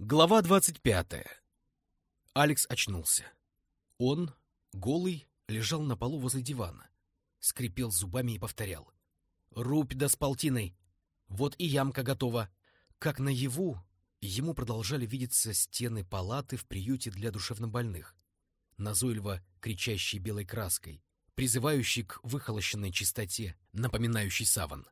Глава двадцать пятая. Алекс очнулся. Он, голый, лежал на полу возле дивана, скрипел зубами и повторял. «Рубь да с! Вот и ямка готова!» Как наяву, ему продолжали видеться стены палаты в приюте для душевнобольных, назойливо кричащей белой краской, призывающей к выхолощенной чистоте, напоминающей саван.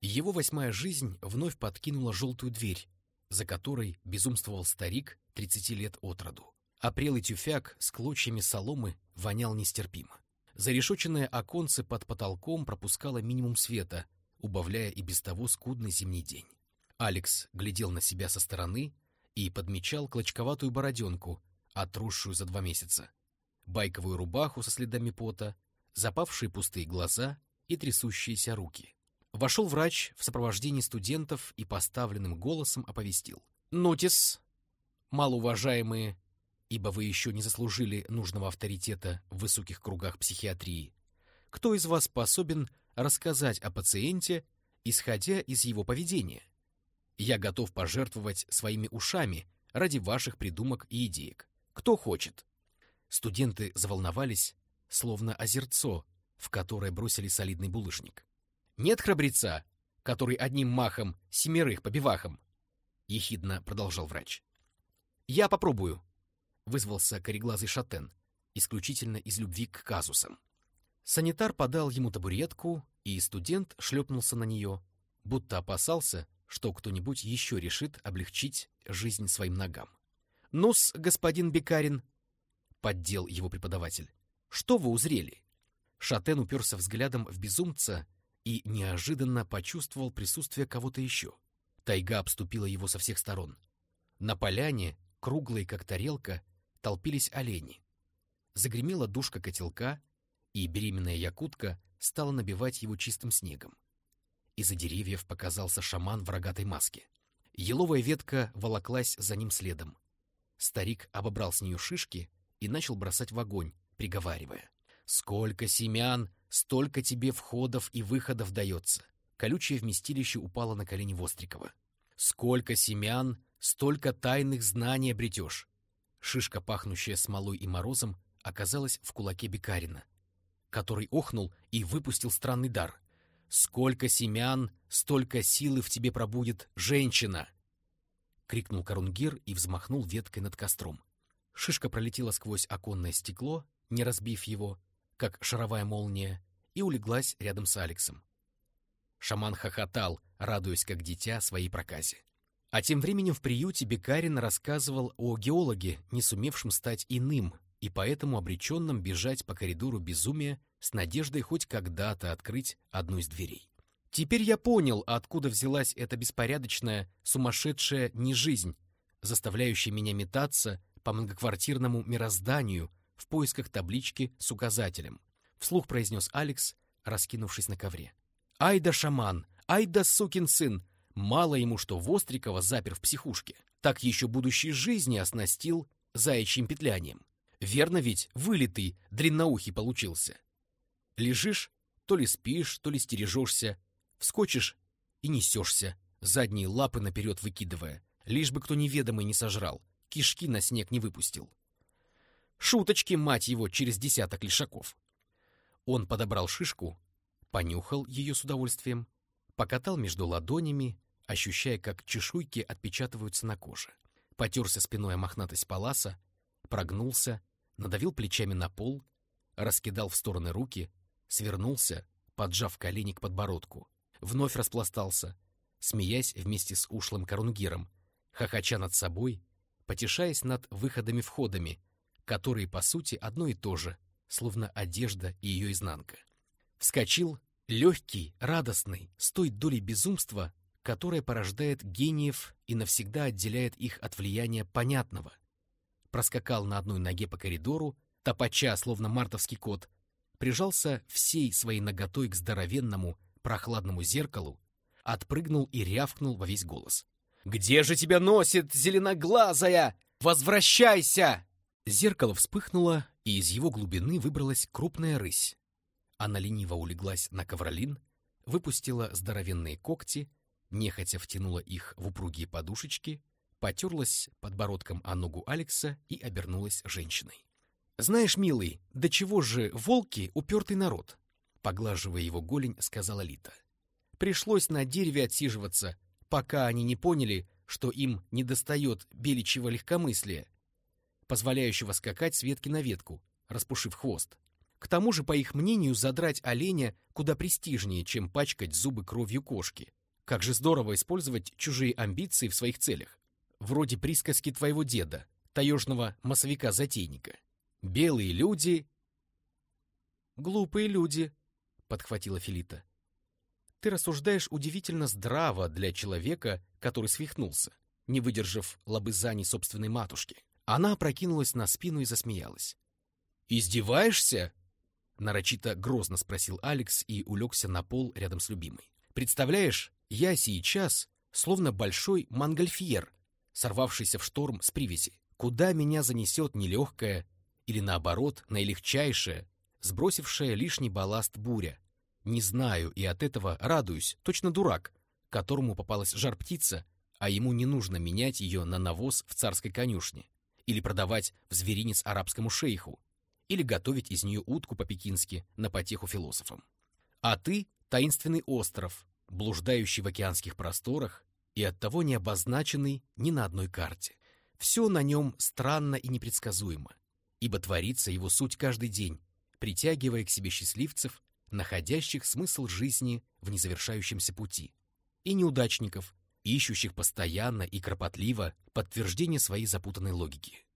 Его восьмая жизнь вновь подкинула желтую дверь, за которой безумствовал старик тридцати лет от роду. А прелый тюфяк с клочьями соломы вонял нестерпимо. Зарешоченное оконце под потолком пропускало минимум света, убавляя и без того скудный зимний день. Алекс глядел на себя со стороны и подмечал клочковатую бороденку, отросшую за два месяца, байковую рубаху со следами пота, запавшие пустые глаза и трясущиеся руки. Вошел врач в сопровождении студентов и поставленным голосом оповестил. «Нотис, малоуважаемые, ибо вы еще не заслужили нужного авторитета в высоких кругах психиатрии, кто из вас способен рассказать о пациенте, исходя из его поведения? Я готов пожертвовать своими ушами ради ваших придумок и идеек. Кто хочет?» Студенты заволновались, словно озерцо, в которое бросили солидный булыжник. Нет храбреца, который одним махом семерых побивахом? — ехидно продолжал врач. — Я попробую, — вызвался кореглазый шатен, исключительно из любви к казусам. Санитар подал ему табуретку, и студент шлепнулся на нее, будто опасался, что кто-нибудь еще решит облегчить жизнь своим ногам. «Ну-с, господин Бекарин», — поддел его преподаватель, — «что вы узрели?» Шатен уперся взглядом в безумца и неожиданно почувствовал присутствие кого-то еще. Тайга обступила его со всех сторон. На поляне, круглой как тарелка, толпились олени. Загремела душка котелка, и беременная якутка стала набивать его чистым снегом. Из-за деревьев показался шаман в рогатой маске. Еловая ветка волоклась за ним следом. Старик обобрал с нее шишки и начал бросать в огонь, приговаривая. «Сколько семян Столько тебе входов и выходов дается. Колючее вместилище упало на колени Вострикова. Сколько семян, столько тайных знаний обретешь. Шишка, пахнущая смолой и морозом, оказалась в кулаке Бекарина, который охнул и выпустил странный дар. «Сколько семян, столько силы в тебе пробудет женщина!» — крикнул Корунгир и взмахнул веткой над костром. Шишка пролетела сквозь оконное стекло, не разбив его, как шаровая молния, и улеглась рядом с Алексом. Шаман хохотал, радуясь как дитя своей проказе. А тем временем в приюте Бекарин рассказывал о геологе, не сумевшем стать иным, и поэтому обреченном бежать по коридору безумия с надеждой хоть когда-то открыть одну из дверей. Теперь я понял, откуда взялась эта беспорядочная, сумасшедшая нежизнь, заставляющая меня метаться по многоквартирному мирозданию в поисках таблички с указателем, вслух произнес Алекс, раскинувшись на ковре. «Ай да шаман! Ай да сукин сын! Мало ему, что Вострикова запер в психушке, так еще будущей жизни оснастил заячьим петлянием. Верно ведь, вылитый, длинноухий получился. Лежишь, то ли спишь, то ли стережешься, вскочишь и несешься, задние лапы наперед выкидывая, лишь бы кто неведомый не сожрал, кишки на снег не выпустил. Шуточки, мать его, через десяток лишаков. Он подобрал шишку, понюхал ее с удовольствием, покатал между ладонями, ощущая, как чешуйки отпечатываются на коже. Потерся спиной о мохнатость паласа, прогнулся, надавил плечами на пол, раскидал в стороны руки, свернулся, поджав колени к подбородку, вновь распластался, смеясь вместе с ушлым корунгиром, хохоча над собой, потешаясь над выходами-входами, которые, по сути, одно и то же, словно одежда и ее изнанка. Вскочил, легкий, радостный, с той долей безумства, которая порождает гениев и навсегда отделяет их от влияния понятного. Проскакал на одной ноге по коридору, топача, словно мартовский кот, прижался всей своей ноготой к здоровенному, прохладному зеркалу, отпрыгнул и рявкнул во весь голос. «Где же тебя носит, зеленоглазая? Возвращайся!» Зеркало вспыхнуло, и из его глубины выбралась крупная рысь. Она лениво улеглась на ковролин, выпустила здоровенные когти, нехотя втянула их в упругие подушечки, потерлась подбородком о ногу Алекса и обернулась женщиной. «Знаешь, милый, до чего же волки — упертый народ?» Поглаживая его голень, сказала Лита. «Пришлось на дереве отсиживаться, пока они не поняли, что им недостает беличьего легкомыслия, позволяющего скакать с ветки на ветку, распушив хвост. К тому же, по их мнению, задрать оленя куда престижнее, чем пачкать зубы кровью кошки. Как же здорово использовать чужие амбиции в своих целях. Вроде присказки твоего деда, таежного массовика-затейника. Белые люди... Глупые люди, подхватила Филита. Ты рассуждаешь удивительно здраво для человека, который свихнулся, не выдержав лобызаний собственной матушки. Она опрокинулась на спину и засмеялась. «Издеваешься?» — нарочито грозно спросил Алекс и улегся на пол рядом с любимой. «Представляешь, я сейчас словно большой монгольфьер, сорвавшийся в шторм с привязи. Куда меня занесет нелегкая или, наоборот, наилегчайшая, сбросившая лишний балласт буря? Не знаю и от этого радуюсь, точно дурак, которому попалась жар-птица, а ему не нужно менять ее на навоз в царской конюшне или продавать в зверинец арабскому шейху, или готовить из нее утку по-пекински на потеху философам. А ты — таинственный остров, блуждающий в океанских просторах и оттого не обозначенный ни на одной карте. Все на нем странно и непредсказуемо, ибо творится его суть каждый день, притягивая к себе счастливцев, находящих смысл жизни в незавершающемся пути, и неудачников, ищущих постоянно и кропотливо подтверждение своей запутанной логики.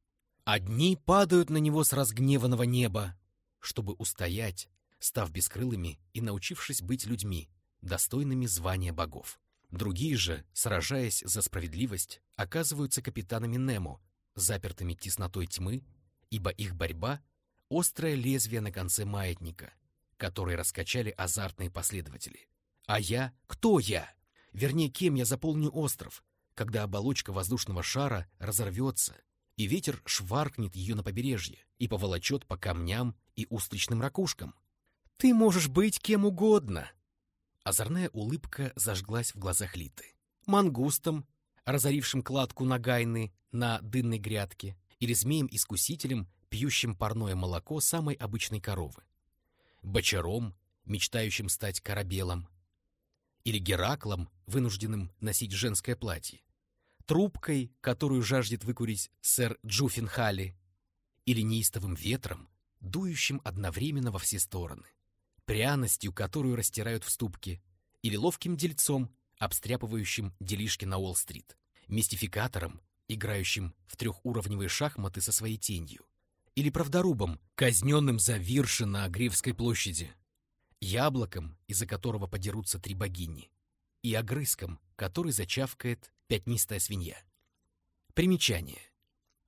Одни падают на него с разгневанного неба, чтобы устоять, став бескрылыми и научившись быть людьми, достойными звания богов. Другие же, сражаясь за справедливость, оказываются капитанами Немо, запертыми теснотой тьмы, ибо их борьба — острое лезвие на конце маятника, который раскачали азартные последователи. А я? Кто я? Вернее, кем я заполню остров, когда оболочка воздушного шара разорвется, и ветер шваркнет ее на побережье и поволочет по камням и устричным ракушкам. Ты можешь быть кем угодно. Озорная улыбка зажглась в глазах Литы. Мангустом, разорившим кладку нагайны на дынной грядке, или змеем-искусителем, пьющим парное молоко самой обычной коровы. Бочаром, мечтающим стать корабелом, или Гераклом, вынужденным носить женское платье, трубкой, которую жаждет выкурить сэр Джуффинхалли, или неистовым ветром, дующим одновременно во все стороны, пряностью, которую растирают в ступке, или ловким дельцом, обстряпывающим делишки на Уолл-стрит, мистификатором, играющим в трехуровневые шахматы со своей тенью, или правдорубом, казненным за вирши на Гревской площади, яблоком, из-за которого подерутся три богини, и огрызком, который зачавкает пятнистая свинья. Примечание.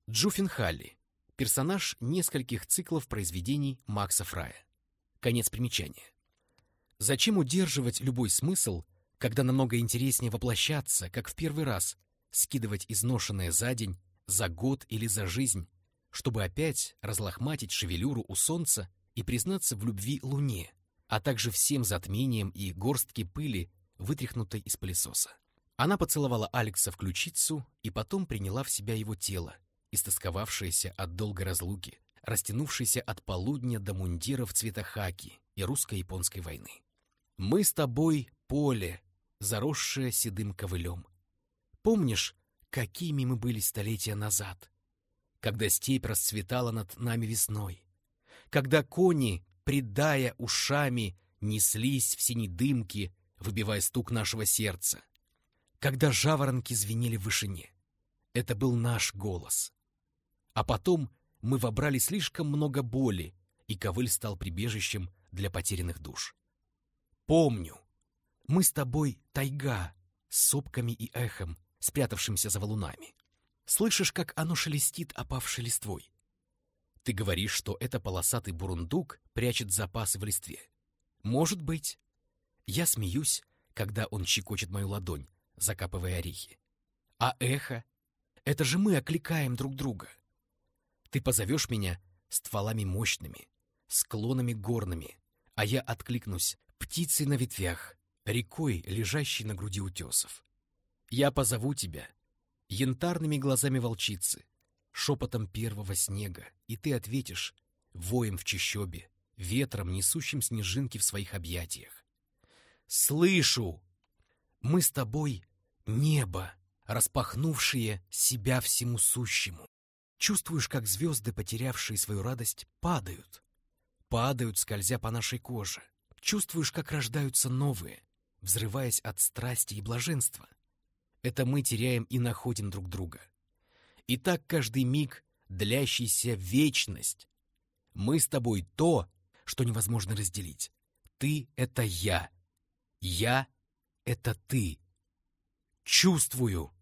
Джуффин Халли. Персонаж нескольких циклов произведений Макса Фрая. Конец примечания. Зачем удерживать любой смысл, когда намного интереснее воплощаться, как в первый раз, скидывать изношенное за день, за год или за жизнь, чтобы опять разлохматить шевелюру у солнца и признаться в любви луне, а также всем затмением и горстке пыли, вытряхнутой из пылесоса. Она поцеловала Алекса в ключицу и потом приняла в себя его тело, истосковавшееся от долгой разлуки, растянувшееся от полудня до мундиров цвета хаки и русско-японской войны. «Мы с тобой поле, заросшее седым ковылем. Помнишь, какими мы были столетия назад, когда степь расцветала над нами весной, когда кони придая ушами, неслись в синей дымке, выбивая стук нашего сердца. Когда жаворонки звенели в вышине. Это был наш голос. А потом мы вобрали слишком много боли, и ковыль стал прибежищем для потерянных душ. Помню, мы с тобой тайга, с сопками и эхом, спрятавшимся за валунами. Слышишь, как оно шелестит опавшей листвой? Ты говоришь, что это полосатый бурундук прячет запасы в листве. Может быть. Я смеюсь, когда он щекочет мою ладонь, закапывая орехи. А эхо? Это же мы окликаем друг друга. Ты позовешь меня стволами мощными, склонами горными, а я откликнусь птицей на ветвях, рекой, лежащей на груди утесов. Я позову тебя, янтарными глазами волчицы, шепотом первого снега, и ты ответишь воем в чащобе, ветром, несущим снежинки в своих объятиях. «Слышу! Мы с тобой — небо, распахнувшее себя всему сущему. Чувствуешь, как звезды, потерявшие свою радость, падают. Падают, скользя по нашей коже. Чувствуешь, как рождаются новые, взрываясь от страсти и блаженства. Это мы теряем и находим друг друга. И так каждый миг, длящийся вечность. Мы с тобой то, что невозможно разделить. Ты — это я. Я — это ты. Чувствую.